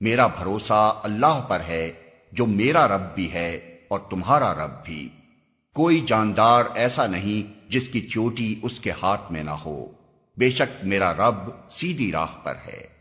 میرا بھروسہ اللہ پر ہے، جو میرا رب بھی ہے اور تمہارا رب بھی۔ کوئی جاندار ایسا نہیں جس کی چوٹی اس کے ہاتھ میں نہ ہو۔ بے شک میرا رب سیدھی راہ پر ہے۔